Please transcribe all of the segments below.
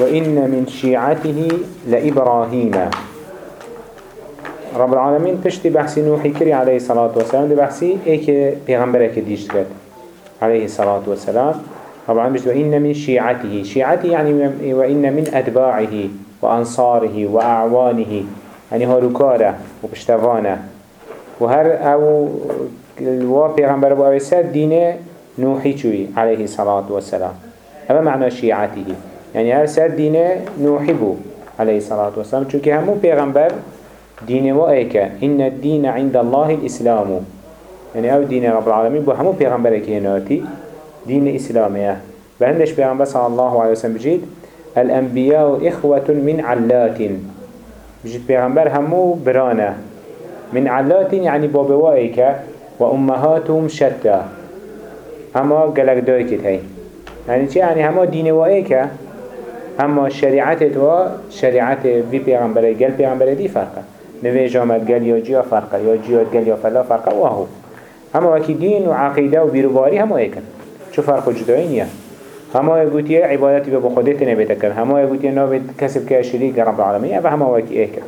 وإن من شيعته لإبراهيم. رب العالمين تشتي بحثي نوحي كري عليه الصلاة والسلام دي بحثي ايك پیغمبرك ديشت كد عليه الصلاة والسلام رب العالمين وإن من شيعته شيعته يعني وإن من أتباعه وأنصاره وأعوانه يعني هاروكاره وبشتفانه وهر أو الوا پیغمبر ابو اوساد دينه نوحي چوي عليه الصلاة والسلام هذا معنى شيعته يعني هر سر دينه نوحي بو عليه الصلاة والسلام چونك همو پیغمبر دين وآيكا إن الدين عند الله الإسلام. يعني أو دين رب العالمين بو همو پیغمبر كيناتي دين إسلامية بهندش پیغمبر صلى الله عليه وسلم بجيد الأنبياء إخوة من علات. بجيد پیغمبر همو برانه. من علات يعني بابوائك وأمهاتهم شتى. أما قلق دويكت هاي يعني چه يعني هما دين وائك اما شريعت تو شريعت في پیغمبره قل پیغمبره دي فرقه نوی جامد قل يا جيا فرقه يا جيا قل يا فلا فرقه وهو اما وكي دين وعقيدة وبيروباري هما ايكن شو فرق جدائين هما يقولي عبادتي بخودت نبيتكن هما يقولي نابد كسب كشريك رب العالمين أبا هما وكي ايكن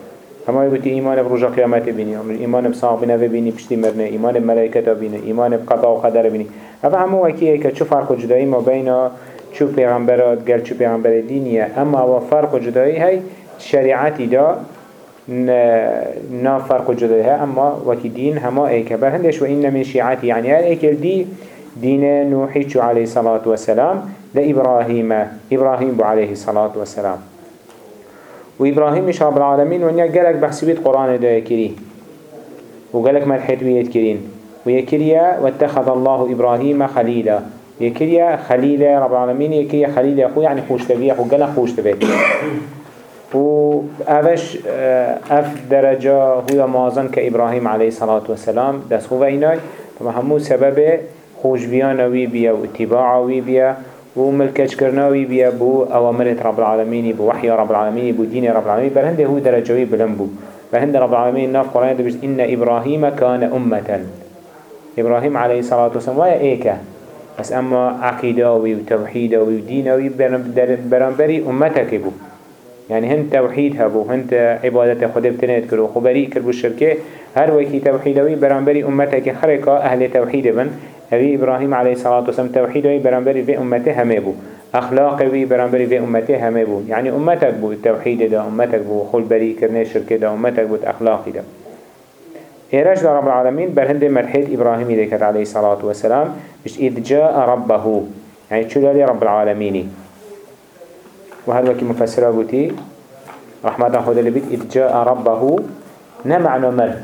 هما يقولي إيمان برجع قيامات بيني إيمان بصاحب بنا بيني بشتي مرنا إيمان بملائكة بيني إيمان بقضاء وقدر بيني أبا هما وكي ايكن شو فرق جدائي ما بين شو پیغمبرات قال شو پیغمبر دينية أما هو فرق جدائي هاي شريعتي دا نا فرق جدائي هاي أما وكي دين هما ايكا بل هندش وإن من شيعتي يعني هاي ايكا دي دين نوحي عليه الصلاة والسلام لإبراهيم إبراهيم عليه الصلاة والسلام وإبراهيم مش رب العالمين ونيا قالك بحسبيت قرآن دا يكري وقالك ملحيت ويتكرين ويكريا واتخذ الله إبراهيم خليلا. يكريا خليل رب العالمين يكريا خليل أخو يعني خوش تبي أخو قال خوش تبي و أفش أف درجة هو مازن كإبراهيم عليه الصلاة والسلام دس هو إناي طبعا همو سبب خوش بيانوي بيا واتباعوي بيا وملكش كرناوي بيا بو أوامر رب العالمين بو وحي رب العالمين بو دين رب العالمين بل هنده هو درجوي بلنبو بل هنده رب العالمين ناف قرآن دبش إن إبراهيم كان أمة. إبراهيم عليه الصلاة والسلام ويا إيكا بس اما عقيداوي وتوحيداوي وديناوي برانبري امتك بو. يعني هن توحيد هبو هن عبادت خود بتنيت كرو خبري كربو الشركة هر وكي توحيداوي برانبري امتك خرقا أهل توحيد بن. أبي إبراهيم عليه الصلاة والسلام توحيداوي برانبري في امته بو. أخلاقي برانبري في امته همي بو. يعني امتك بو التوحيد دا امتك بو خل بري كرني الشركة دا امتك بو اخلاقي دا. إيراج رب العالمين برهند مرحيد إبراهيم ذكر عليه الصلاة والسلام بش إذ جاء ربه. يعني شو لي رب العالمين وهذا وكي مفسره قلتي رحمة خود اللي بيت إذ جاء ربه. نمعنى مر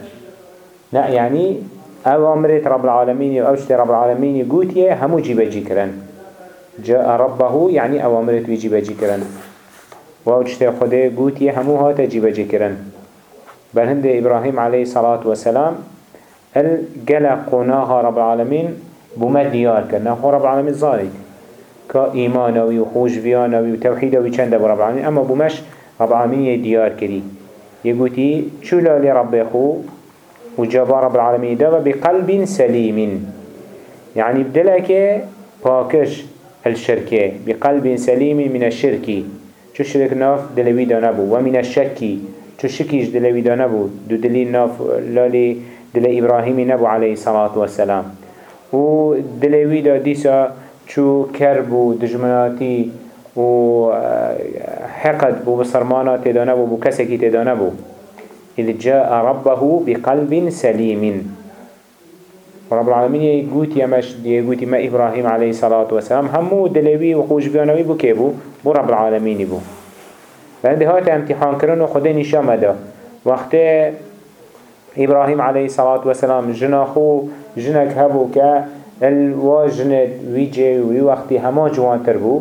نا يعني أوامرت رب العالمين أو شتي رب العالمين قلتي همو جيبا جيكرن جاء ربه يعني أوامرت ويجيبا جيكرن وأو شتي خده قلتي همو هاتا جيبا جيكرن بل هند إبراهيم عليه الصلاة والسلام الجلق قناها رب العالمين بما ديار كنا هو رب العالمين ظالد كإيمانوي وخوش فيانوي وتوحيدوي چند رب العالمين أما بمش رب العالمين ديار كري يقولي شو لالي رب يخو وجابا رب العالمين دابا بقلب سليم يعني بدلك باكش الشركة بقلب سليم من الشرك شو شرك ناف دلوي ومن الشك شو شكيش دلوي دانبو دو دليل ناف لالي دل إبراهيم نبو عليه الصلاة والسلام و دلوی دا دیسا چو کرب و دجمناتی و حقد بو بسرمانا تدانه بو بو کسی که تدانه بو إذ جاء ربه بقلب سليم رب العالمين يقول يمش يقول ما إبراهيم عليه الصلاة والسلام همو دلوي وخوش بيانوي بو كيبو بو رب العالمين بو فهذا هات امتحان كرن وخده نشام دا وقت إبراهيم عليه الصلاة والسلام جناخو جنك هبو كا الواجند ويجي وي وقتي هما جوان تربو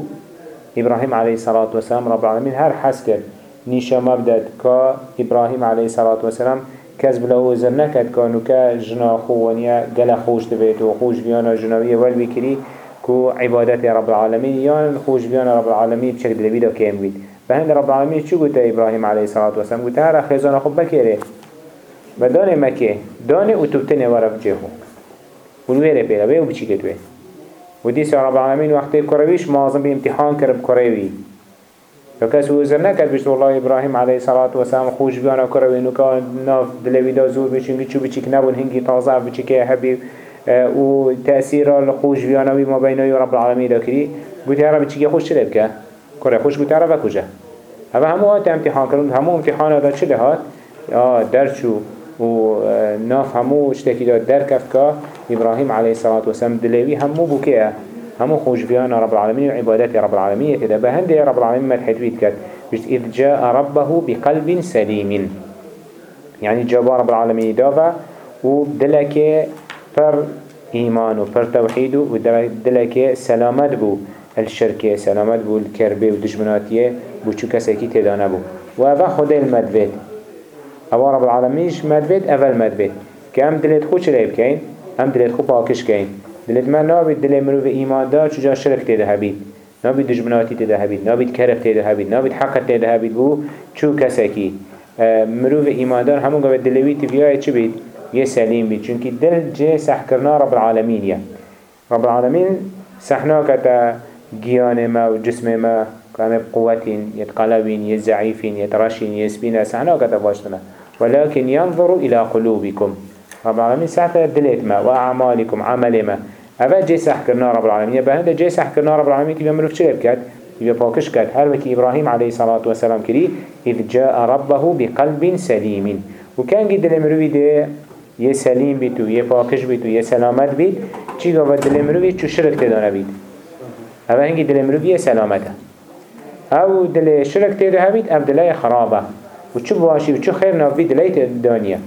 إبراهيم عليه الصلاة والسلام رب العالمين هر حس كد نيشا مبدد كا إبراهيم عليه الصلاة والسلام كذب له وزر نكد كانو كا جناخو ونيا قل خوش تبيت وخوش بيانا جناوية والبكري كو عبادت رب العالمين يان خوش بيانا رب العالمين بشكل لبيدا كيم بيت فهند رب العالمين شو قلت إبراهيم عليه الصلاة والسلام؟ قلت هر خيزان خب بكره و دانه مکه دانه أو توبتنه ورف جهو ونویره پیره وی و بچی کتوه و دیس رب العالمین وقتی کرویش مازم به امتحان کرب کروی. یا کس وزر نکرد بشت والله ابراهیم علیه الصلاة والسلام خوش بیانا کرد و اینو که ناف دلوی دا زور بشینگی چو بچیک نبون هنگی تازه بچیکه حبیب و تأثیر الخوش بیانا وی ما بینه رب العالمین دا کری گوتی هر بچیکه خوش چه که کره خوش گوتی هر بکجه اما همو هات امتحان کرد همو امتحان دا چه لهات درچو و ناف همو اشتكي داد در كفت که إبراهيم عليه الصلاة والسلام دلوي همو بكيه همو خوش بيان رب العالمين وعبادات رب العالمين تدا بهند رب العالمين ما تحدويت كات بشت إذ جاء ربه بقلب سليم يعني جاب رب العالمين دافا ودلك پر إيمان وبر توحيد ودلك سلامت بو. الشركة سلامت بو الكربة ودجمناتية بو چو كساكي تدانا بو وهذا خده المدبت أو رب العالمینش مدبت اول مدبت که هم دلت خود چرا بکن هم دلت خود پاکش کن دلت من نابید دل مروف ایمان دار چجا شرک تیده هبید نابید دجمناتی تیده هبید نابید کرف تیده هبید نابید حق تیده هبید بو چو کسکی مروف ایمان دار همون قبل دلوی تبیای چی بید؟ یه سلیم بید. چونکه دل جه سح کرنا رب العالمین یه. رب العالمین سحنا گیان ما و جسم ما كان بقوة يتقلبين يزعيفين يترشين يسبين سحنا كتا باشتنا ولكن ينظر إلى قلوبكم. رب العالمين سحت دلت ما وأعمالكم عمل ما. أبا جي سح كرنا رب العالمين بهند جي سح كرنا رب العالمين كيف مروف چه بكت كيف باكش كت هر وكي إبراهيم عليه الصلاة والسلام كري إذ جاء ربه بقلب سليم وكان قد المروف ده يه سليم بيتو يه باكش بيتو يه سلامت بيت چي قوة دل مروفي چو شرك تدانا بيت أبا هنگي دل مروفي يه سلامته أو دل شرك تدانا بيت أو دل خرابه و چو باشی و چو خیر نافی دلیت دانیه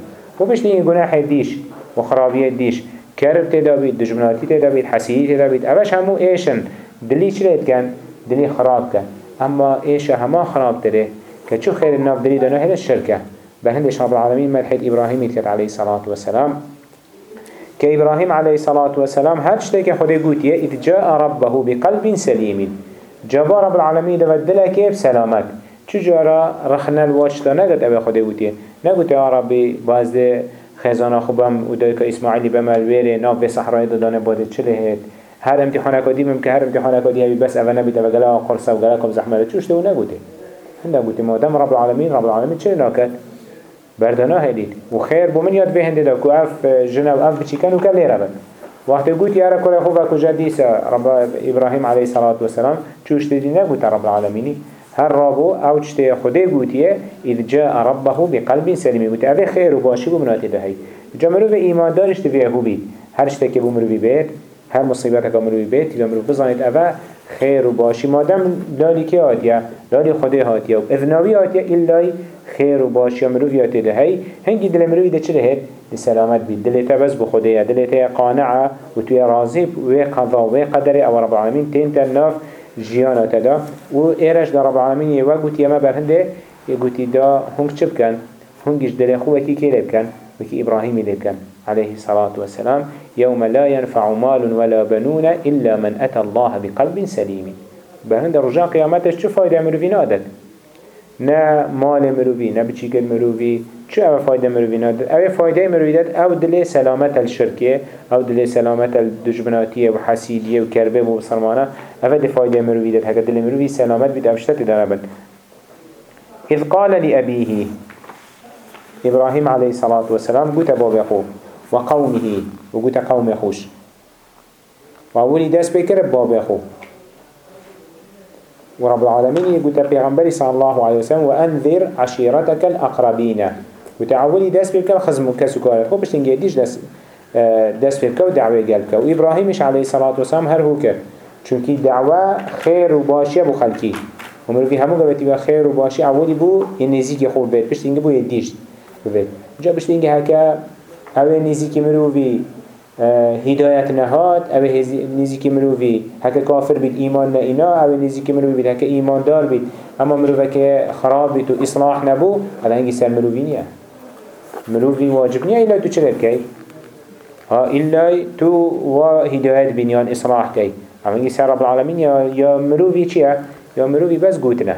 و بش نیم گناه دیش و خرابیت دیش کرب تدا بید دجمناتی تدا بید حسیدی تدا بید اوش همو ایشن دلی چلیت کن دلی خراب کن اما ایش همه خراب تره که چو خیر ناف دلی دانه هل الشرکه به هندش رب العالمین ملحد ابراهیمی کرد علیه الصلاة والسلام که ابراهیم علیه الصلاة والسلام هر شته که خود گوتیه اذ جاء ربه بقلب سلیم. جبا رب العالمین دو دلکه بسلامت چجورا رخنا الواجتا نگد اوه خوده بودیه نگوته یا بازده خزانه خوبم ودای که اسماعیلی بمال ویره ناف به صحرای دادانه باده چله هید هر امتحان مم که هر امتحان کدی هی بس اوه نبیده و گلا قرصه و گلا کم زحمه چوشته و نگوته هنده گوته مادم رب العالمین رب العالمین چه ناکد بردنا هدید و خیر بو من یاد به هنده دا که اف جنه و اف بچیکن و کل لیره بد وقتی گوت یاره کل خوبه کجا دیسه رب ابراهیم علیه الصلاة والسلام چوشته دی نگوته رب العالمینی. هر رابو أو چته خده گوتیه اذ جاء ربه بقلب سلیم. گوتی اوه خیر و باشی بو مناتی دهی. جا به ایمان دارش تبیه هو بید هر چته که بو مروی بید هر مصیبت که مروی بید تیگه مروی بزانید اوه خیر و باشی. مادم لالی که آتیه لالی خده هاتیه و اذناوی آتیه ایلای خیر و باشی. مروی آتی دهی هنگی دل مروی ده چه دهید؟ ده سلامت بید. دلتا بس بخده دلتا قانعه و توی راضی و قضا و قدر أو رب العالمین تین تناف جیانا تدا و ایرش در رب العالمین یه وقت یما برهنده یه گوتی دا هنگ چه بکن؟ هنگش دل خوبکی که لبکن وكي إبراهيم لبكن عليه الصلاة والسلام يوم لا ينفع مال ولا بنون إلا من أتى الله بقلب سليم. بهند رجاء قيامتش شو فايدة مروفي نادت؟ نا مال مروفي نا بچيكل مروفي شو أو فايدة مروفي نادت؟ أو فايدة مروفي دات أو دلي سلامة الشركة أو دلي سلامة الدجبناتية وحسيدية وكربة وبصرمانة أو دي فايدة مروفي دات هكذا دلي مروفي سلامة بيت أبشتت داربت إذ قال لأبيه إبراهيم عليه الصلاة والسلام قلت باب خوب وقومه وقلت قوم خوش وأولي داس بكر باب خوب ورب العالمين يقول پیغمبر صلى الله عليه وسلم وأنذر عشيرتك الأقربين. قلت أولي داس بكر خزم كسكارت خوب بشتن جديش داس داس بكر ودعوة قلبك وإبراهيمش عليه الصلاة والسلام هر هو كر. چونكي دعوة خير وباشي أبو خلقي. ومروفي همو قبتي خير وباشي أولي بو ينزيك يخول بيت بشتن بو يديش. بید جا بشت اینگه هکا اوه نیزی که مروی هدایت نهاد اوه نیزی که مروی هکا کافر بید ایمان نه اینا اوه نیزی که مروی بید هکا ایمان دار بید اما مروی که خراب بید و اصلاح نبو حالا هنگی سر مروی نیه مروی واجب نیه ایلا تو چه کی ها ایلا تو و هدایت بینیان کی اما هنگی سر رب العالمین یا مروی چیه یا مروی بس گوتنه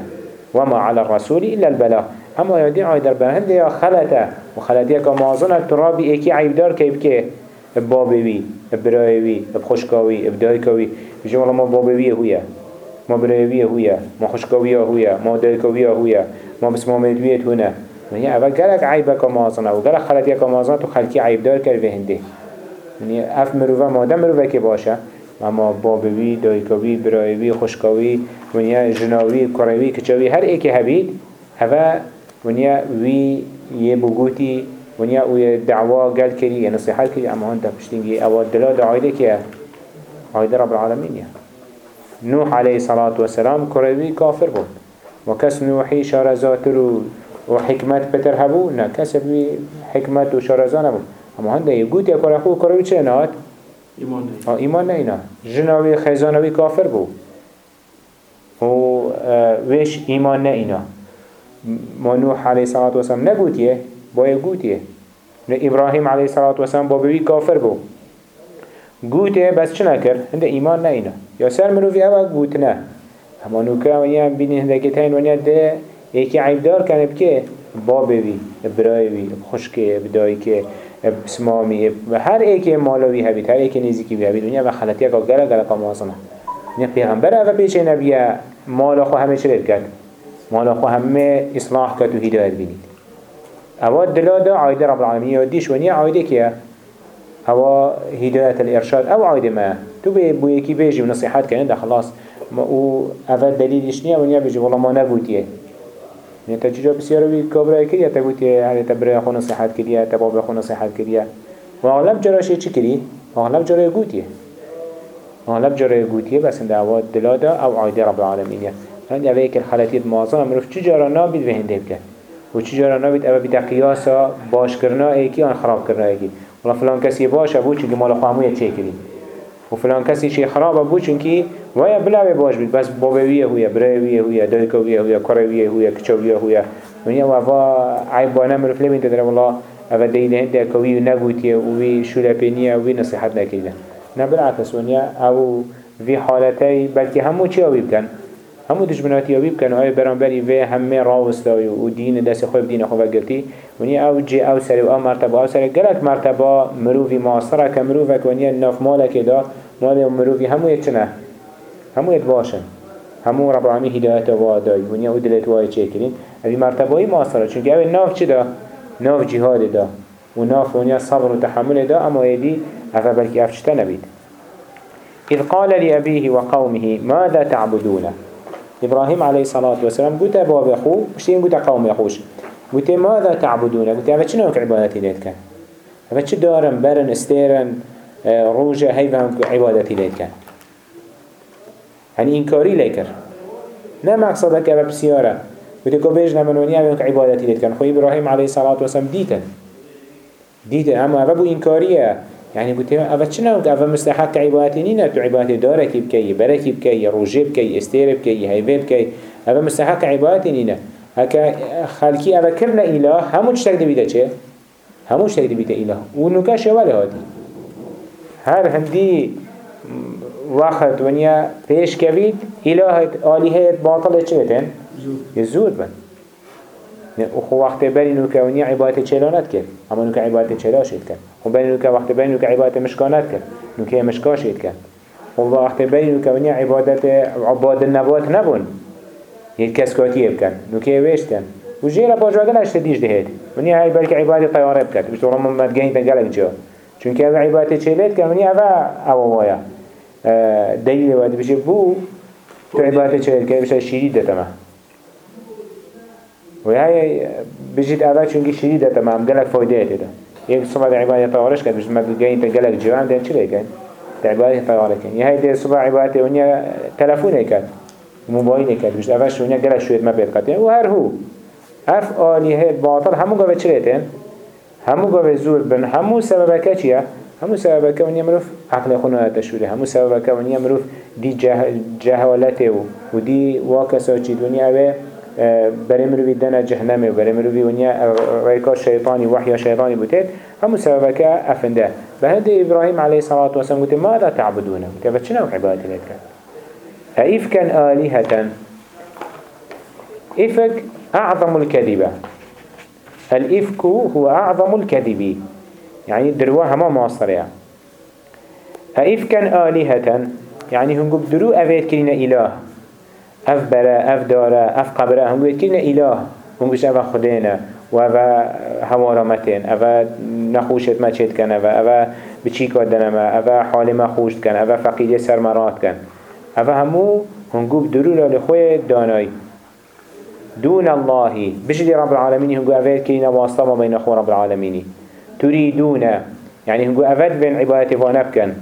وما على الرسول إلا البلاغ. اما یادی آی در برهند یا خلطه. و خلطی که مازن ترابی ایکی عیبدار که بکه بابوی برایوی بخشکاوی بدایکاوی بجه مالا ما بابوی هویا ما برایوی هویا، ما خشکاوی هویا، ما دایکاوی هویا ما بس ما مدویت هونه یعنی اول گلک عیب که مازن و گلک خلطی که مازن تو خلکی عیبدار کرده هنده یعنی اف مروه مادم مروه که باشه. اما بابوی، دایکاوی، برایوی، خشکاوی، منی جناوی، کروی، کچاوی هر ایکی هبید هوا ونیا وی یه بگوتی ونیا أو دعوا گل کری یا نصیحت کری اما هنده پشتینگی أو دلا دعایده که عایده رب العالمین یا. نوح علیه صلاة و سلام کروی کافر بود. و کس نوحی شارزات رو و حکمت بتر هبو نه کس بی حکمت و شارزان هبو. اما هنده یه گوت یا کار خو کروی چه نهاد؟ ایمان نه. آه ایمان نه اینا. جناوی خیزانوی کافر بو و ویش ایمان نه اینا. ما نوح علیه صلاة و سلام نگوتیه باید گوتیه. نه ابراهیم علیه صلاة و سلام بابوی کافر بو گوته بس چه نکر؟ هنده ایمان نه اینا. یا سر مروفی اوه گوت نه. اما نوکه ونیا بینی هنده که تاین ونیا ده. یکی عیبدار کنه بکه بابوی برایوی خشکه بدایکه بسمامی و هر ایک مالوی هبید هر ایک نزیکی بی هبید و خلطیه که گره گره قماسنه ونیا پیغمبر اوه پیچه نبیه. مال خو همه چرید کرد. مال خو همه اصلاح کرد و هدایت بینید. اوه دلا دا عایده رب العالمین. یادیش ونیا عایده که اوه هدایت الارشاد أو عایده ما. تو بی بو یکی بیجی و نصیحت کنه ده خلاص. أو اوه دلیلش نیه ونیا بیجی والله ما نگوتیه يعني تجربة بسيارة بي كبرى كريا تقولي يعني تبرع خو نصيحات كريا تباب خو نصيحات كريا وأغلب جرى شيء كري أغلب جرى يقوتيه أغلب جرى يقوتيه بس عند عواد دلادا أو عايدة رب العالمين يعني أبيك الخلاتيد معظم مروف چی جرى نابد به هنده بکن و چی جرى نابد أبا بدا قياسا باش کرنا ایکی آن خراب کرنا ایکی ولا فلان کسی باش ابو چونکه مال خامویه چه کری و فلان کسی شی خراب ابو چونکه ویا بلا باش بید بس بابویه هویا برایویه هویا دایکویه هویا کرویه هویا کچویه هویا ونیا وفا عیبانه مروف لبین تدره والله اوه دینه هنده کوی نگوتیه وی شولپینیه وی نصیحت نکیده نه بالعکس ونیا أو وی حالتی بلکه همو چی آوی بکن همو دشمناتی آوی بکن های برانبری وی همه راوستای و دین دست خوب دین خوب گرتی ونیا أو جی أو سری و أو مرتبه أو سری گلک مرتبه مروفی معاصره که مروفک ونیا ناف مالک دا مال مروفی همو یچنه همو يد باشن همو رب العالمين هداية واداي ونيا ودلت واي چكرين هذه مرتبه معاصرة چونك اوه ناف چه دا؟ ناف جهاد دا وناف ونيا صبر وتحمل دا اما يدي افا بلكي افشتا نبيد إذ قال لأبيه وقومه ماذا تعبدون؟ إبراهيم عليه الصلاة والسلام قلت أبو أبي أخو مشتين قلت قوم يخوش؟ قلت ماذا تعبدون؟ قلت أفا نوك عبادتي ليت كان أفا چه دارن برن استيرن روجة هيفا عبادتي ليت يعني إنكاري ليكر نه مقصدك أبا بسيارة. وتكو بيجنا من ونيا بينك عبادتي ليت كان إبراهيم عليه الصلاة والسلام ديتا ديتا أما أبا بو إنكارية. يعني بوتي أبا چنوك أبا مستحق عبادتي نينا تو عبادتي داركي بكي بركي بكي روجي بكي استير بكي هيفي بكي أبا مستحق عبادتي نينا هكا خالكي أبا كرنا إله همو تشتاك دي بيتا چه؟ همو تشتاك دي بيتا إله ونوكا شواله هاتي هر هندي وقت ونیا پیش کوید الهت آلیه باطل چه بتن؟ زود بن. خو وقت بری نو که ونیا عبادت چلانت کرد. اما نو که عبادت چلاشید کرد. خو بری نو که وقت بری نو که عبادت مشکانت کرد. نو که مشکاشید کرد. خو وقت بری نو که ونیا عبادت عباد النبات نبون. یک کس کاتیه بکن نو که ویشت کن و جیرا باجاگل اشت دیش دهید ونیا های بلکه عبادت طیاره بکن بشت ورم مدگهین تنگلک جا چون که عبادت چلید کن ونیا اوه اوه دلیل وقتی بشه بو. تو عبادت چه که بشه شدید دتما و های بجید اول چونکی شدید دتما هم گلک فایده ده یک صبح عبادت طوارش کرد بشه مگه تا گلک جوان چه کن تا عبادت طواره کن یه های ده صبح عبادت اونیا تلفون کرد موبایل کرد بشه اول شونیا گلک شوید ما بید و هر هو. اف آلیه باطل همو گوه چه همو گوه زور بن همو سببه چیه؟ همو سبب كوني مروف عقل خونه تشوره همو سبب كوني مروف دي جه جهالته و دي واكسا چي دنيا و بري مروفي دنا جهنمه و بري مروفي ونيا ريكا شيطاني وحيا شيطاني بوتيت همو سبب كأفنده بهذا إبراهيم عليه الصلاة والسلام قلت ماذا تعبدون قلت بچنو عبادتي لك أئف كان آلهة إفك أعظم الكذبة الإفك هو أعظم الكذب يعني دروا هما هايف كان آلهة يعني قب درو أفيد كلنا إله اف برا اف دارا اف قبره. هم كلنا اله هم بيش اف خدينا و اف هوارمتين اف نخوشت ما چید کن. اف اف بچی کردن ما؟ اف حال ما خوشت کن. اف فقیده سرمرات کن. اف همو هنگو بدرو لخوی دانای. دون الله. بجد رب العالمين هنگو أفاد كينا ما بين أخو رب العالمين تريدون يعني هنگو أفاد بين عبادتي فانبكن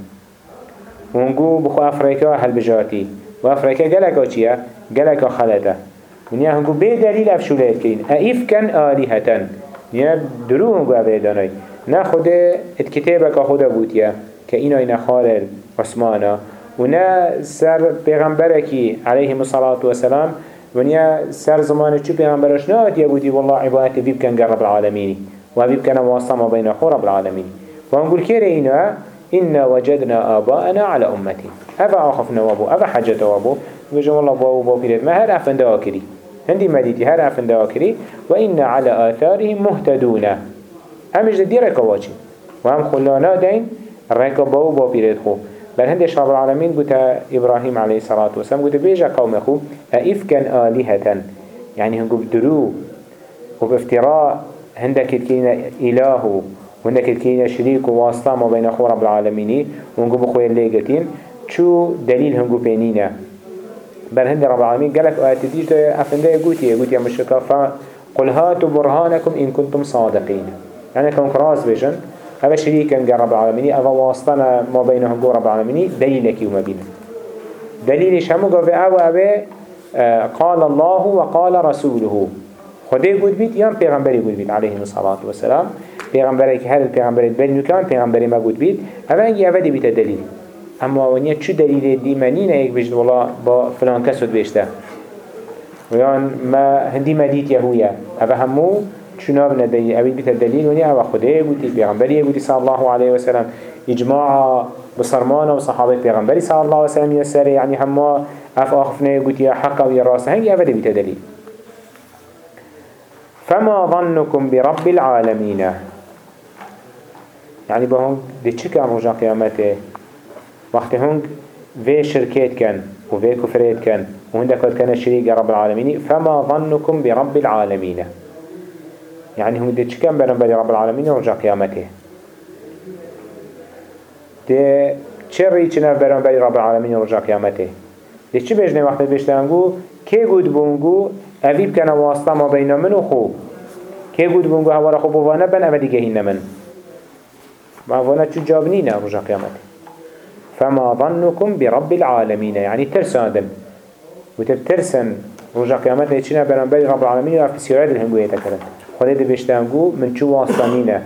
وهنگو بخو أفريكا هل بجاتي وأفريكا قلقا چيا قلقا خلطة. ونيا هنگو بي دليل أفشولات كين أئفكن آلهة نيا درو هنگو أفاد داناي نا خود اتكتابك خود بوتيا كإنا إنا خالل عثمانا ونا سر پیغمبركي عليه الصلاة والسلام. ونیا سر زمان چو پیغمبرش نهات یا بودی؟ والله عبادت بی بکن رب العالمینی. و بی بکن واسطه ما بین خور رب العالمینی. و هنقول كير إنا إنا وجدنا آباءنا على أمتي أفا آخفنا وابو أفا حجة وابو بجم الله بابو بابو بيرد ما هر أفن دواكري؟ هندي مديتي هر أفن دواكري. وإنا على آثارهم مهتدون. همش دي ركواجي وهم خلانا دين ركبوا بابو بيرد خو. بل هندش رب العالمين قلت إبراهيم عليه الصلاة والسلام قلت بيجا قوم أخو أئفكا آلهة. يعني هنقو بدرو وبافتراء هندك كينا إله وهندك كينا شريك وواسطة ما بين أخو رب العالمين. وهنقو بخوي الليقتين شو دليل هنقو بينينا بل هند رب العالمين قالك آيات ديش أفنده يقولي يقولي يا مشركة فقل هاتوا برهانكم إن كنتم صادقين يعني كون كراس بيجن هذا شريكا قال رب العالمين هذا واسطنا ما بينهم قول رب العالمين دليلك وما بينه دليلش همو قال أو أو آه، قال الله وقال رسوله. خدي قد بيت يام پیغمبري قد بيت عليه الصلاة والسلام. پیغمبري که هر پیغمبري بل نكان پیغمبري ما قد بيت هذا انجي أفدي بيت دليل اما ونيا چو دليل دي منين ايك بجد والله با فلان كسود بيشته ويان ما هندي مديت يهويا هذا همو شناب ندي أبيد بيت الدليل ونيا أبا خده قوتي بيغمبري قوتي صلى الله عليه وسلم إجماع بصرمان وصحابة بيغمبري صلى الله عليه وسلم يسر يعني هما أف آخفنا قوتي حقا ويراسا هنگي أبدا بيت الدليل فما ظنكم برب العالمين يعني بهونگ دي چه كان رجا قيامته وقت هونگ في شركات كان وفي كفرات كان وهندك كان الشريك رب العالمين فما ظنكم برب العالمين يعني هم دي چكم برن بري رب العالمين ورجع قيامته دي چري چنف برن بري رب العالمين ورجع قيامته دي چه بجنه وقت بشتنگو كي قد بونگو اوی بکنه واسطه ما بین من و خو. که بود بونگو هوا را خوب بوانه بن دیگه هین من. ما وأنا چو جاب نینه رجا قیامت فما ظنكم برب العالمين. يعني ترسان وتبترسن رجا قيامت نيچنا برنبري رب العالمين رفت سيارات الهنگوية تكرن خدا دي بشتنگو من چو واسطانينه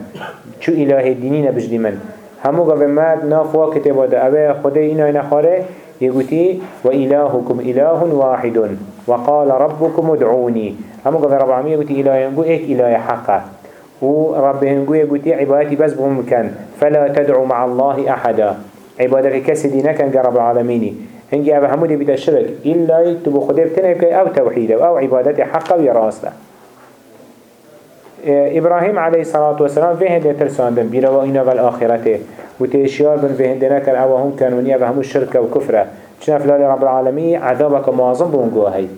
چو اله دينينه بجدي من. همو مرد نافوا كتبه ده اوه خدا اينا اينا خاره يقولي وإلهكم إله واحد. وقال ربكم ادعوني همو قوة رب العالمين يقولي إله ينقو ايك إله حقا ورب ينقو يقولي عبادتي بس بمكان فلا تدعو مع الله أحدا. عبادتك كسدي نكن رب العالمين هنجي أبا همودي بدا الشرك إلا تبو خده بتنهي أو توحيده أو عبادتي حقا ويراسله إبراهيم عليه الصلاة والسلام في هنده ترساندن بيرا وإنا والآخرته. وتشيار بن في هنده نكر أو هم كانوا ونيا فهموا الشركة وكفرة چنا فلال رب العالمين عذابك معظم بونقوه هاي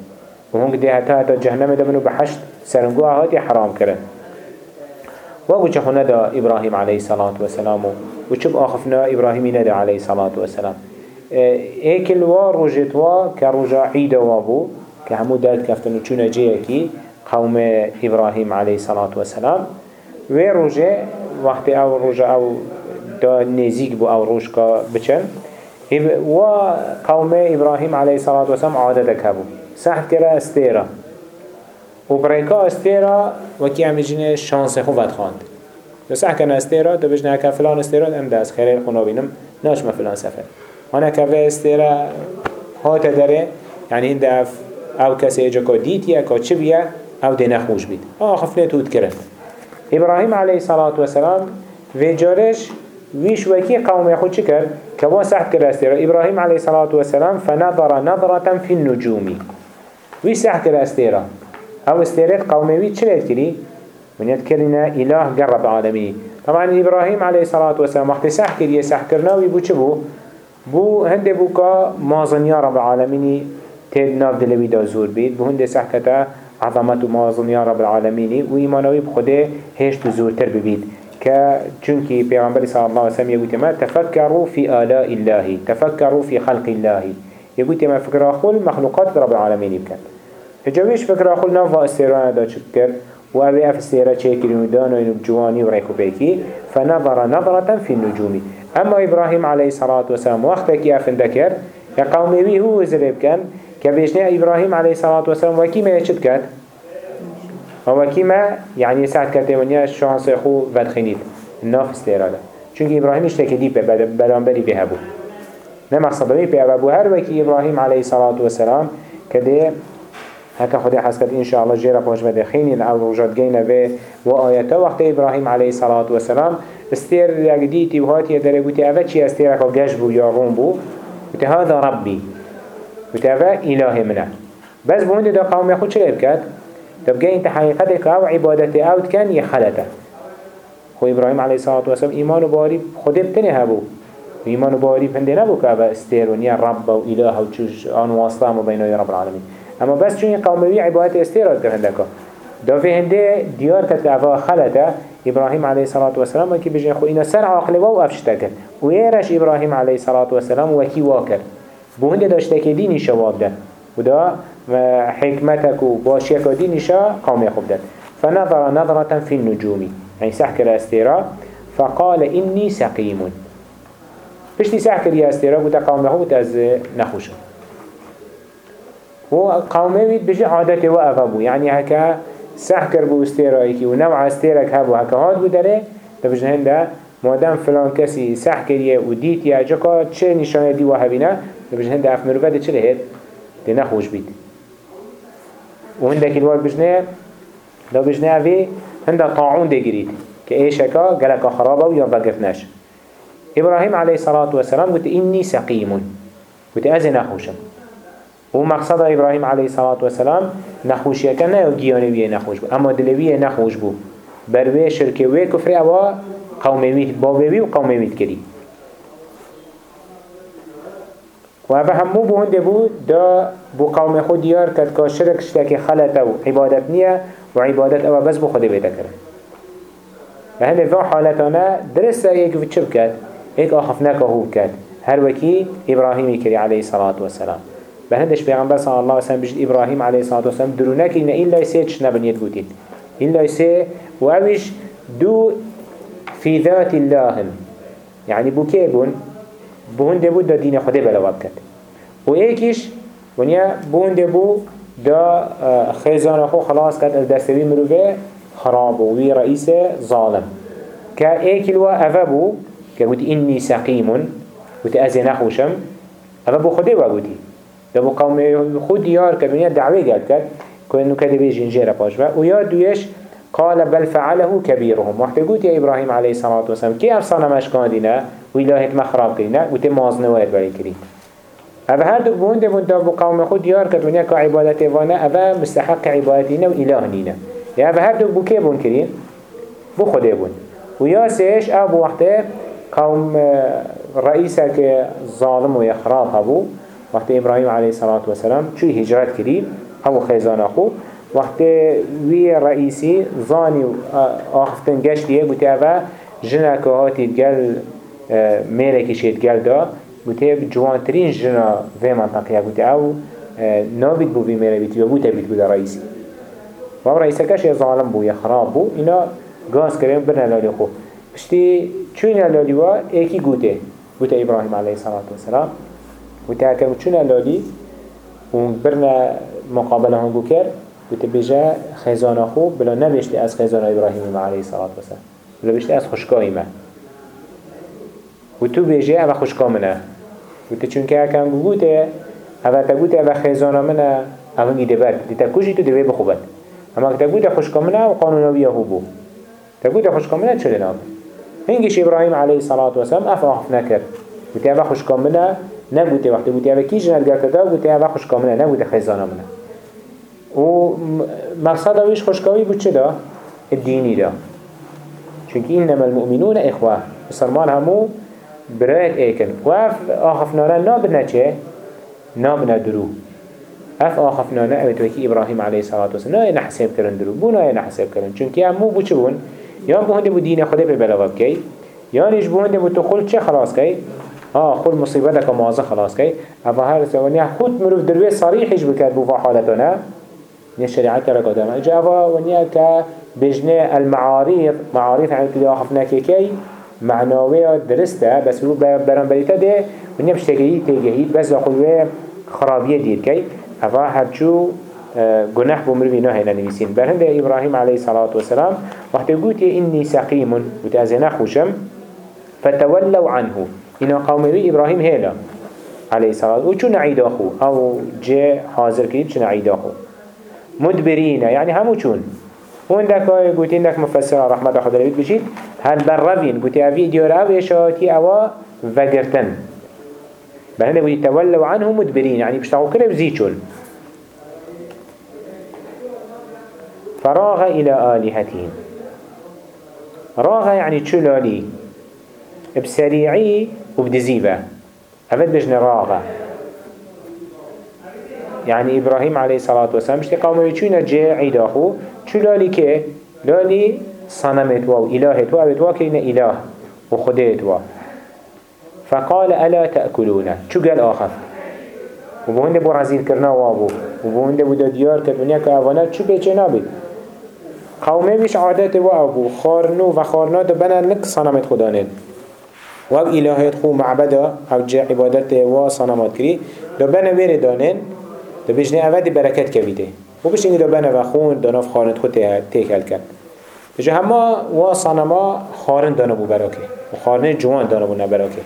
وهم قد هتا هتا جهنم دمنو بحشت سرنقوه هاتي حرام كرن وقو ندا إبراهيم عليه الصلاة والسلام وچب آخفنا إبراهيم ندا عليه الصلاة والسلام. ايك الوا رجتوا كرجا عيد وابو كهمو داد كفتنو چون جيكي قوم إبراهيم عليه الصلاة والسلام. و وقت أو روجه أو دا نزيك بو أو روش کا بچن. و قوم إبراهيم عليه الصلاة والسلام عادتك هبو سحت كرا استيرا و استيرا وكي عمجين شانس خوفت خاند سح كنا استيرا تو بجنا هكا فلان استيرا ام دست خير خونو بينم ناش ما فلان سفر أنا كفه استيرا هات داره يعني هند أو كسي اجا كا ديتيا كا چبيا أو دي نخوش بيت آه خفنه تود كرن إبراهيم عليه الصلاة والسلام في جارش ويش وكي قوم يخود شكر كوا سحت كراستيرا إبراهيم عليه الصلاة والسلام فنظر نظرة في النجوم ويش سحت كراستيرا أو استيرات قومي ويش شلت كري من يذكرنا إله قرب العالمين. طبعا إبراهيم عليه الصلاة والسلام وقت سح كري سح كرنا ويبو چبو بو؟ هنده بوكا مازن يا رب العالمين تيد ناف دلوي دا زور بيت بهند سحكتا عظمت و معظم يا رب العالمين و إيمانوي بخده هشت زور تر ببيت که چونکی پیغمبر صلی الله علیه وسلم یگوید ما تفکروا فی آلاء الله تفکروا فی خلق الله یگوید ما فکر آخول مخلوقات رب العالمین بکن. هجویش فکر آخول ناف استیران دا چک کرد و اوی اف استیرا چه کرین دان و جوانی و ریکو بیکی فنظر نظرة في النجوم. أما إبراهيم عليه الصلاة والسلام وقتك افن دكر يا قومي هو زرب كان. كبيشنا إبراهيم عليه الصلاة والسلام؟ وكي ما يشد كات هو كيما يعني ساعد كاتي ونيا شانس خو ودخنيت الناف استيرادا چونك إبراهيم اشتكدي بلانبري بهبو نما صبري بهبو هر وكي إبراهيم عليه الصلاة والسلام كده هكا خدي حسكت إن شاء الله جيرا باش بده خيني أو رجات جينا به وآياته وقت إبراهيم عليه الصلاة والسلام استير يقديتي وهاتي دري قوتي أفا چي استيرك وقجبو يا رومبو قوتي هذا ربي قوتي أفا إله منه. بس بوند دا قوم يخود چلي بكات تبقى انت حقيقتك أو عبادت أو كان يخلته خو إبراهيم عليه الصلاة والسلام ايمان باري خده بتنه هبو. ايمان باري بنده نبو که استير ونيا رب و اله و چوش آن واسطه ما بين رب العالمين اما بس چون قومي عبادت استيراد كهندك دا في هنده ديار كتك افا خلته إبراهيم عليه الصلاة والسلام وكي بجي خو إنا سر عقل و أفشتكر ويرش إبراهيم عليه الصلاة والسلام وكي واكر بو هنده داشتكي ديني شواب ده. ودا حكمتك وباشيك ودينشا قوم يخوب داد فنظر نظرة في النجوم. يعني سحكر استيرا فقال إني سقيم بشتي سحكر يا استيرا قلت قوم يخوب از نخوشا وقوم يبيت بجي عادته وأفبو يعني هكا سحكر بو استيرايكي ونوع استيرك هبو. هكا هاد بو داره تبجن هنده مادام فلان كسي سحكريه وديت يا جكا چه نشانه دي وهبينه تبجن هنده افمروفه چه لهد دي نخوش بيت وهندك الوار بجنه لو بجنه اوه هنده طاعون ده گرید که ایشکا گلکا خرابه و یا وقفناش إبراهيم عليه الصلاة والسلام قلت إني سقيم قلت أزي نخوشم. ومقصد إبراهيم عليه الصلاة والسلام نخوش يكنا يو بيه نخوش بو. أما دلوية نخوش بو. بروي شركة وي كفر أوا قومي بابي وقومي كري و اوه همو بو هنده بو دا بو قوم خود دیار کد که شرک شتاکی خلط و عبادت نیه و عبادت أو بس بو خوده بیده کرد. و هنده فا حالتانه درسته یک چه بکد ایک آخف نکهو بکد هر وکی ابراهیمی کری علیه صلاة و سلام به هندش پیغمبر صلی الله علیه وسلم بجد ابراهیم علیه صلاة و سلام درونکی نه ایلا سه چش نبنید گوتید ایلا سه و اوش دو في ذات الله يعني بو كيبون بون؟ دبو دا دين خده بلواب كد و ایکیش ونیا بون دبو دا خیزان خو خلاص كد از دستوی مروفه خراب وی رئیس ظالم. که ایکی لوا اوه بو که گوتی اینی سقیمون گوتی از نخوشم اوه بو خده و گوتی. بو قوم خود دیار کرد ونیا دعوه گرد کرد که انو کده بیجین جیره پاش و یا دویش قال بل فعله كبيرهم. وقت قلت يا إبراهيم عليه الصلاة والسلام كي أرسلنا مشكان دينا وإلهك مخراب كرينا وتي مازنه ويد بري كرين أبا هر دو بون دي بون بو قوم خود ديار كتونيا كعبادة وأنا أبا مستحق عبادتنا وإله نينا يا أبا هر دو بو كي بون كرين بو خده بون ويا سيش أبو وقت قوم رئيسك ظالم ويخراب هبو وقت إبراهيم عليه الصلاة والسلام شو هجرات كرين أبو خيزان أخو وقت وی رئیسی زانی آخفتن گشتیه گوته اوه جنه که هاتی گل میره کشید گل دا گوته جوانترین جنه وی منطقیه گوته أو نابید بو وی میره بیتی و بوته بید بوده رئیسی. و أو رئیسه کش ظالم بو یا خراب بو اینا گاز کریم برنه لالی خو. پشتی چون لالی و ایکی گوته گوته ابراهیم علیه السلام گوته هکم چون لالی و برنه مقابلة هنگو کرد بوده بجا خزانه خوب بلا نبشته از خزانه ابراهیم علیه الصلاة والسلام. بلا بشته از خشکای ما. و تو بجا أو خشکا منه بوده چونکه اکم بگوته أو تگوته أو خزانه منه أو میده بد دیتا کشی تو دوی بخوبت أما تگوته خشکا منه و قانونویه هو بو. تگوته خشکا منه چلی نام هنگش ابراهیم علیه الصلاة والسلام افراح نکر بوده أو خشکا منه نبوده وقتی بوده. أو کی جنت گرده دا بوده أو خشکا منه نبوده خزانه منه. و مقصد اویش خوشکاوی بود چه دا؟ الدینی دا. چونکه اینما المؤمنون اخوه. مسلمان همو برایت ایکن. و آخف نارن نابنا چه؟ نابنا درو. اف آخفنا نعمت وكي إبراهيم عليه الصلاة والسلام. نايه نحسب كرن درو بو نايه نحسب كرن چونك همو بو چبون يا بو هنده بو دين خده ببلغب كي يا ليش بو هنده بو تخل چه خلاص كي ها خل مصيبتك مازه خلاص كي أما هر سوانيا خود مروف دروي صريحش بكات بو فحالتنا نيا شريعة رقدام اجا أفا ونيا كا بجنه المعاريض معاريض عن كده آخفنا كي كي معنوية درسته بس هو بران بريتا ده ونيا بشتاقيه تيجهيد بس لقلوه خرابية دير كي أفا هرچو گناه بمروی نه هینا نویسین برهند ابراهیم علیه الصلاة والسلام گوتی اینی سقیم گوتی از نخوشم فتولوا عنه. اینا قومی ابراهیم هیلا عليه الصلاة و چون عيد أخو أو جاء حاضر كيد چون عيد أخو مدبرين يعني همو چون. وعندك قلت عندك مفسر رحمة خدا لبيت بشيت هل بربين قلت أبي ديور أو يشاتي أو وقرتن بهنا قلت تولوا عنه مدبرين يعني بشتغوا كله بزيچون فراغ إلى آلهتهم راغ يعني تشلالي بسريعي وبدزيبة أفد بجن راغ يعني إبراهيم عليه الصلاة والسلام مشتي قومه يچون جاء عيد أخو تشلالي كي لالي صنمت واو إلهت واو أبت واكرين إله وخديت واو. فقال ألا تأكلون؟ شو قال آخر. وبهنده بو رزيل كرنا وابو وبهنده بو. ديار كتونيا كأفانا شو بيچه نابي قومه بیش عادت و خارنو و خارنا نک صنمت خدا نید. و اب الهیت خو معبدا أو جا عبادت و صنمات کری. دو بنا ویر دانین دو بجنه اول برکت کویده و بش اینگه دو بنا و خون داناف خارنت خود تیکل کن بجا همه و صنما خارن دانا بو براکه. و خارن جوان دانا بو نبراکه.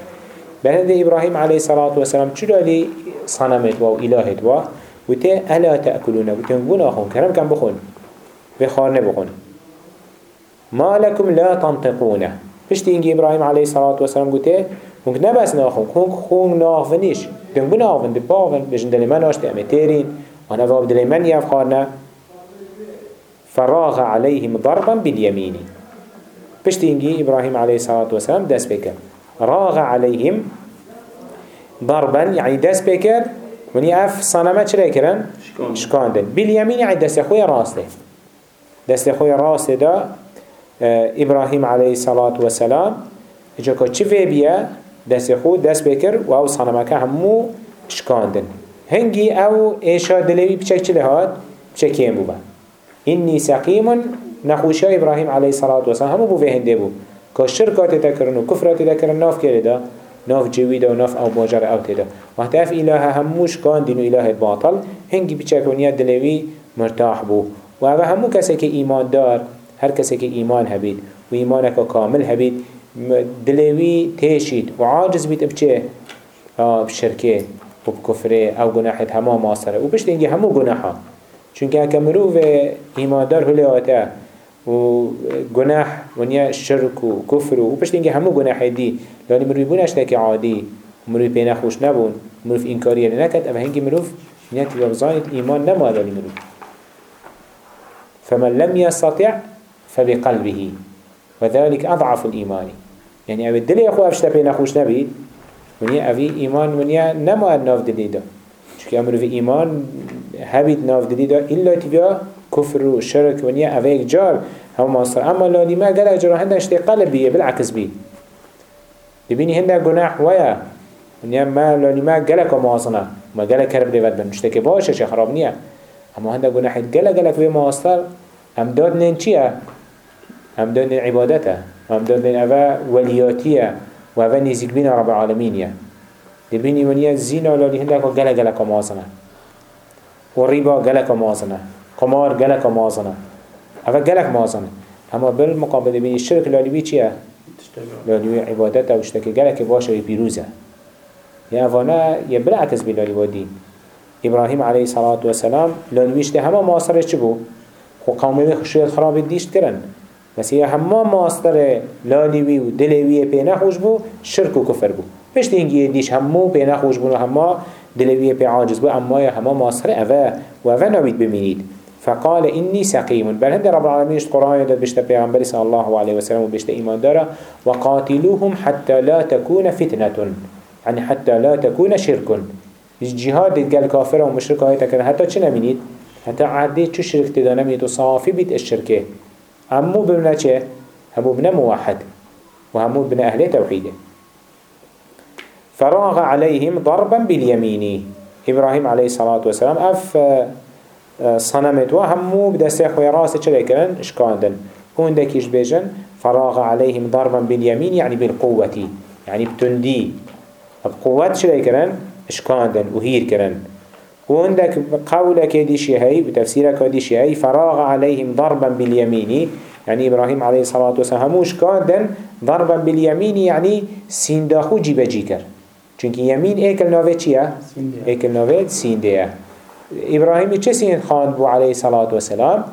بهند ابراهیم علیه الصلاة والسلام چرا لی صنمت و الهت و؟ و ته الا تأکلون و ته بنا خون کرم کم بخون. بخار نبخون ما لكم لا تنطقونه. پشتی اینگه ابراهیم علیه الصلاة والسلام گوته هنگ نبس ناخون هنگ خونگ ناخونیش. دنگ بنا آخون دی باغن بجن دل من آشته امه تیرین. وأنا باب دل من یف خارنه فراغ عليهم ضربا باليمين پشتی اینگه ابراهیم علیه الصلاة والسلام دست بکر. راغ عليهم ضربا يعني دست بكر وني اف صنمه چرا كرن شكاندن باليمين يعني دست خويا راسته. دست خوی راست دا ابراهیم علیه الصلاة والسلام. إجا که چه بیا دست خود دست بکر و أو صنمکه همو شکاندن. هنگی أو ایشا دلوی بچک چه لحاد بچک کیم بو با اینی سقیم نخوشی ابراهیم علیه الصلاة والسلام همو بو هنده بو. که شرکات تکرن و کفرات تکرن ناف کرده ناف جویده و ناف أو باجر أو تده وقت اف اله هموش کان دین و اله باطل. هنگی بچک ونیا دلوی مرتاح بو. و اوه همو کسی که ایمان دار هر کسی که ایمان هبید و ایمانک کامل هبید دلوی تیشید و عاجز بید بچه بشرکه و بکفره أو گناحت همه ماصره و بشت اینگه همو گناحا چونکه اکا مروف ایمان دار هلیاته و گناح ونیا شرک و کفر و بشت اینگه همو گناح دی. لانی مروی بونش تاکی عادی مروی پی نخوش نبون مروف اینکاریه نکد اما هنگی مروف نیتی بزانید ایمان نمو دانی مروف فمن لم يستطع فبقلبه. وذلك أضعف الإيمان. يعني أبي الدلي أخو أفشتا بين أخوش نبي. ونيا أبي إيمان ونيا نما الناف دلي دا شكي أمر في إيمان هبيت ناف دلي دا إلا تبيا كفر وشرك ونيا أبيك جار. هم مصر. أما لو لما قال أجرى هنده اشتي قلبي بالعكس بي. تبيني هنده جناح ويا. ونيا ما لو لما قالك مواصنا ما قالك كرب لي بدن مشتكي باشا شي خراب نيا. أما هنده گناحت گله گله في مواصل هم داد نين چیه؟ هم نين عبادته هم داد نين اوه ولياتيه و اوه نزيق بين رب العالمين دبيني ونيا زينا لالي هنده گله گله كمازنه و ريبا گله كمازنه قمار گله كمازنه اوه گله كمازنه اما بالمقابل بين الشرك لالي بي چیه؟ لالي عبادته و اشتكي گله كباشه بيروزه يعني فانا يبرعكس باللالي ودين إبراهيم عليه الصلاة والسلام لنويشت هما ماستر چبو خو قومي خشيت خراب ديشت هي هما ماستر لاليوي و دلوي بي نخوش بو شرك و كفر بو. بشت هنگي ديش همو بي نخوش بو هما دلوي بي عاجز بو اما هما ماستر اوه و اوه نويد بمينيد فقال إني سقيم بل هند رب العالمين القرآن يدد بشت پیغمبر صلى الله عليه وسلم وبشت إيمان دارا. وقاتلوهم حتى لا تكون فتنة يعني حتى لا تكون شرك جهاد قال كافر ومشرك هاي تكن حتى چه نمينيد حتى عهدي چو شرك تدا نمينيد وصافي بيت الشركة همو ببنا چه؟ همو بنا موحد وهمو بنا أهل توحيده فراغ عليهم ضربا باليمين إبراهيم عليه الصلاة والسلام أف صنمت وهمو بدسته خوي راسه چلي كرن اشكاندن وهندكيش بيجن فراغ عليهم ضربا باليمين يعني بالقوة يعني بتندي بقوة چلي كرن اشكاندن وهير كرن وعندك قولك ديشي هاي وتفسيرك ديشي هاي فراغ عليهم ضربا باليمين. يعني إبراهيم عليه الصلاة والسلام هموش كاندن ضربا باليمين يعني سينداخو جيبا جيكر. چونك يمين ايكل نوفي چيا؟ ايكل نوفي سينديا إبراهيم چه سين خاند بو عليه الصلاة والسلام؟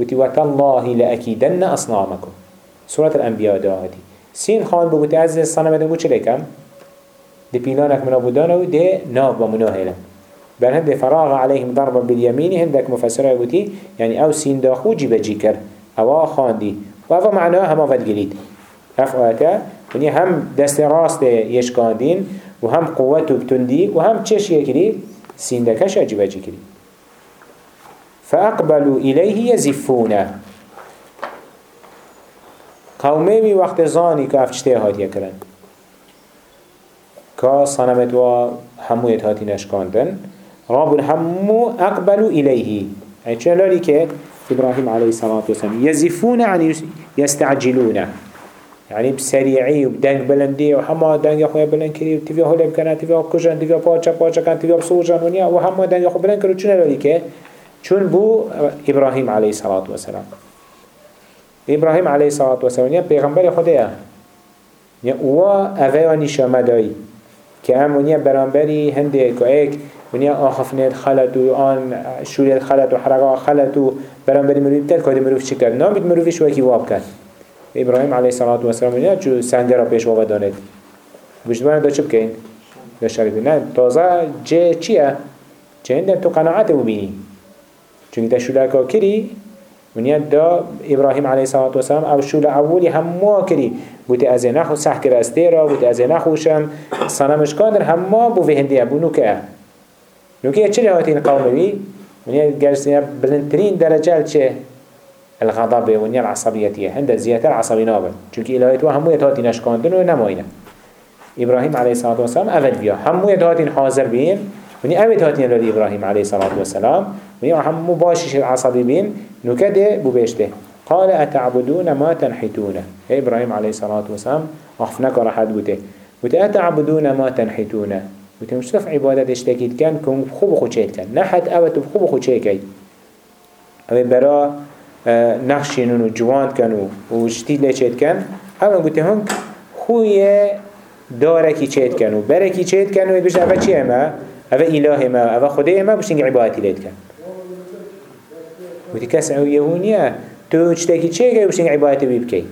وتي وتالله لأكيدن أصنامكم. سورة الأنبياء داهدي سين خاند بو بتعزز الصنم دنگو چه لكم؟ دي بيلانك من أبو دانو دي ناف بمناهلة بل هند فراغ عليهم ضربا باليمين هندك مفسره يقولي يعني أو سين داخو جيبا جيكر. أو خاندي وهذا معناه هم أفد قليد أفعاتا يعني هم دست راست يشكاندين وهم قوته بتندي وهم تشش يكري سين دكش أجيبا جيكري فأقبلوا إليه يزفون قومي وقت زاني كافتشتيه هات يكرن كا صنمت و همو يتهاتي نشكاندن رابون همو أقبلوا إليه. يعني چون لالي كه إبراهيم عليه الصلاة والسلام. يزفون عن يستعجلون. يعني بسريعي وبدنگ بلندي وهما دنگ خويا بلند كري وتفيا هلا بكنا تفيا كجان تفيا باچا باچا كان تفيا بصوجان ونيا وهما دنگ خو بلند كرو چون لالي كه چون بو إبراهيم عليه الصلاة والسلام. إبراهيم عليه الصلاة والسلام. يا پیغمبر خدايا يا هو أفياني شامدائي كأمونيا برانبري هندي كأيك ونیا آخفنیت خلط و آن شوریت خلط و حرقا خلط و برام بری مروف بتد که مروف چی کرد؟ نامید مروفش وکی واب کرد. ابراهیم علیه صلاة و سلام ونیا چو سنگه را پیش واب داند بجدوانه دا چه بکن؟ دا شرط نه تازه جه چیه؟ چه هنده تو قناعت ببینی چون دا شولکا کری ونیا دا ابراهیم علیه صلاة و سلام أو شول اولی همه کری. بوده از نخو سح کر استیرا بوده از نخوشم. صنمش کاندر همه بو هندیه بونو که نوكي چلي هاتين قومي ونيا جالسين بلنترين درجة چه الغضب ونيا العصبية هند زيادة العصبي نابن چونك إلهيت وهمو يتهاتين اشكاندن ونموينه إبراهيم عليه الصلاة والسلام أفد بيا. همو يتهاتين حاضر بين ونيا أفد هاتين لولي إبراهيم عليه الصلاة والسلام. ونيا همو باشش العصبي بين نوكده ببشته قال أتعبدون ما تنحتون. إبراهيم عليه الصلاة والسلام أخفنك راحت بوته بوته أتعبدون ما تنحتون. وتي مش تف عبادت اشتكيت كان كون خوب خو چيت كان نحت اوت خوب خو چي كي اوه برا نخشينون و جوان كانوا و جتيد لي چيت كان اوه قلت هنك خوية داركي چيت كانوا بركي چيت كانوا بيش اوه چي اما اوه اله ما اوه خده ما بشتنگ ليت كان وتي كاس أو يهونيا تو اشتكي چي كي بشتنگ عبادتي بيبكي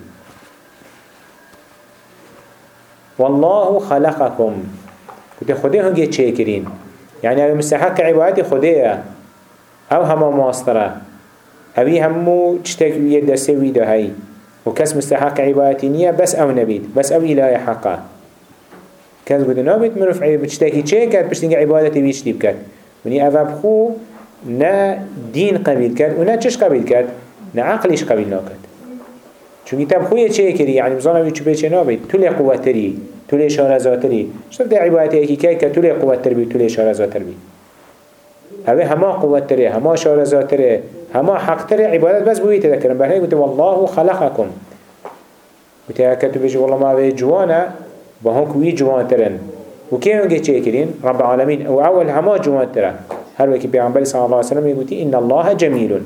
والله خلقكم كنت خده هنگه چه کرین يعني أو مستحق عبادت خده أو هما ماستره. اوی همو چتک یه دسته ویده هی. و کس مستحق عبادتی نیه بس أو نبید. بس أو اله حقه. کس بوده نابید مروف بچتکی چه کرد پشتینگه عبادتی ویش دیب کرد. ونی أو بخو نه دین قبیل کرد و نه چش قبیل کرد نه عقلش قبیل ناکرد چونکه تب خویه چه کری؟ یعنی بزانه وی چو بیچه نابید تو لی قوت تری تو لی شهر زاتری شرط عبادتی اکی که که تو لی قوت تر بی تو لی شهر زاتر بی. هذا هما قوة تري هما شهر زاتري هما حق تري عبادت بس بوي تذكرن بهني قلت والله خلقكم يا كتب بيجي والله ما بي جوانا بهنك وي جوان ترن. وكيف نجي تشيكرين رب العالمين وأول هما جوان ترى هل وكي بيعمل صلى الله عليه وسلم يقول إن الله جميل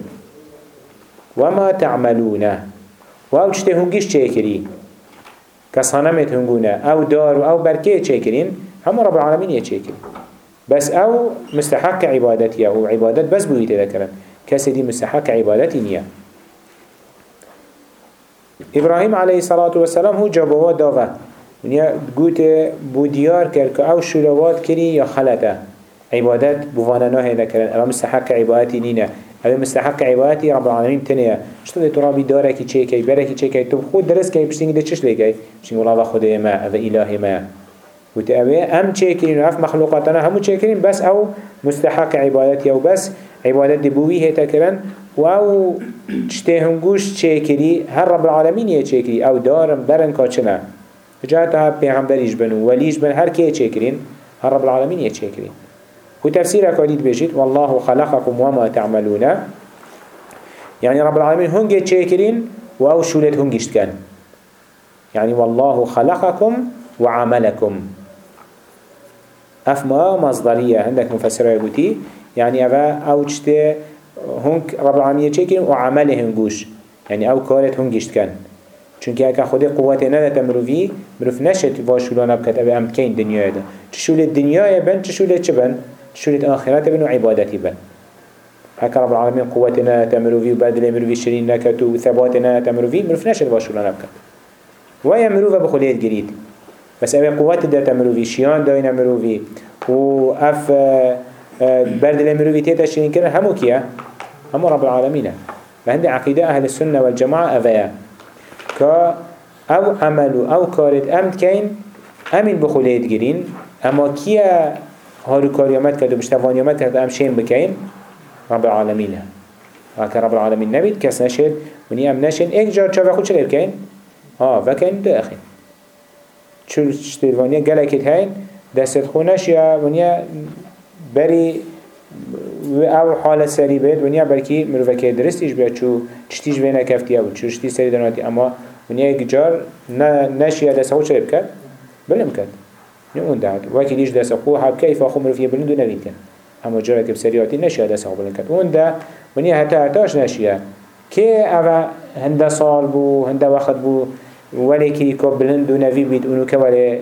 وما تعملون. وأو تشتهنجيش تشيكرين كصنمت هنگونه أو دار أو بركه چكرين هم رب العالمين يچكرين بس أو مستحق عبادتي أو عبادت بس بوي تذكرن كسي دي مستحق عبادتي نيا إبراهيم عليه الصلاة والسلام هو جابوا داغه ونیا گوت بو دیار کرد که أو شلوات کری یا خلطه. عبادت بوانا ناه نکرن اما مستحق عبادتی نینه. هذا مستحق عبادتي رب العالمين تنيا شتو تو ربي دارك چه کی برك چه کی تو خود درس کی بشتینگ ده چش لگی بشتینگ والله خدا ما أو اله ما وتأوي أم تشكرين وأف مخلوقاتنا هم تشكرين بس أو مستحق عبادتي أو بس عبادت دبوي هي تكرن و تشتهم جوش تشكري هر رب العالمين يتشكري أو دارم برن كاتشنا جاءتها بيغمبريش بنو وليش بن هر كي يتشكرين هر رب العالمين يتشكرين وتفسير كاديد بيجيت والله خلقكم وما تعملون. يعني رب العالمين هنجي تشكرين وأو شولت هنجيشت كان يعني والله خلقكم وعملكم. أفما مصدرية عندك مفسرة يقولي. يعني أفا أو تشتي هنك رب العالمين تشكين وعمله هنجوش. يعني أو كارت هنجشت كان چونکه اگه خود قوت ندت مروفی مروف نشد واشولانه بکت أو ام کین دنیای ده چشول دنیای بن چشول چه چشول آخرت بن و عبادتی بن هكا رب العالمين قوت ندت مروفی و بدل مروفی شرین نکت و ثبات ندت مروفی مروف نشد واشولانه بکت ويا مروفه بخليت جريد بس اوه قوت دات مروفي شيان داين مروفي و أف بردل مروفي تيتا شرين كرن همو كيا؟ همو رب العالمين. فهند عقيدة أهل السنة والجماعة أفيا. كا أو عملو أو كارد أمد كين أمين بخليت جرين أما كيا هارو كاريامات كدو بشتفانيامات كدو أم شين بكين؟ رب العالمين. هكا رب العالمين نبيد كس نشد وني أم نشد إيك جار شافا خود شلير كين؟ ها وكين دو أخين شو شتيروانيا جلكت هين. دست خونش يا ونيا بري أو حال سری بید ونیا برکی مروفکه درستیش بید چو چتیش بینه کفتی أو چو چتی سری دنواتی أما ونیا گجار نشیه دست خود چه بکد؟ بلم کد نه اون دهد وکی دیش دست خود حب کیفا خود مروفیه بلندو نوید کن أما جارا که بسریاتی نشیه دست خود بلند کد اون ده ونیا حتی حتاش نشیه که أو هنده سال بو هنده وقت بو ولی که که بلند و نوی بید أونو که ولی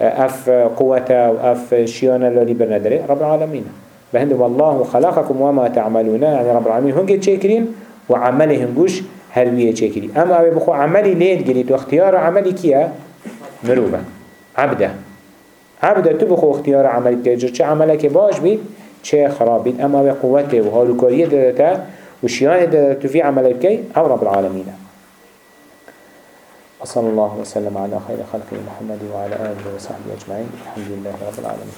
أف قوته و أف شیانه لالی برندره رب العالمین بهند والله خلقكم وما تعملون. يعني رب العالمين هنجي تشكرين وعملهم جوش هلوية تشكري أما أبي بخو عملي ليت قلت واختيار عملي كيا؟ مروبة. عبدة. عبده تبخو اختيار عملي تجر چه عملك باش بيت چه خراب بيت أما أبي قوته وهالوكارية دادتا وشيانه دادتا في عملك كي أو رب العالمين وصلى الله وسلم على خير خلقه محمد وعلى آله وصحبه أجمعين الحمد لله رب العالمين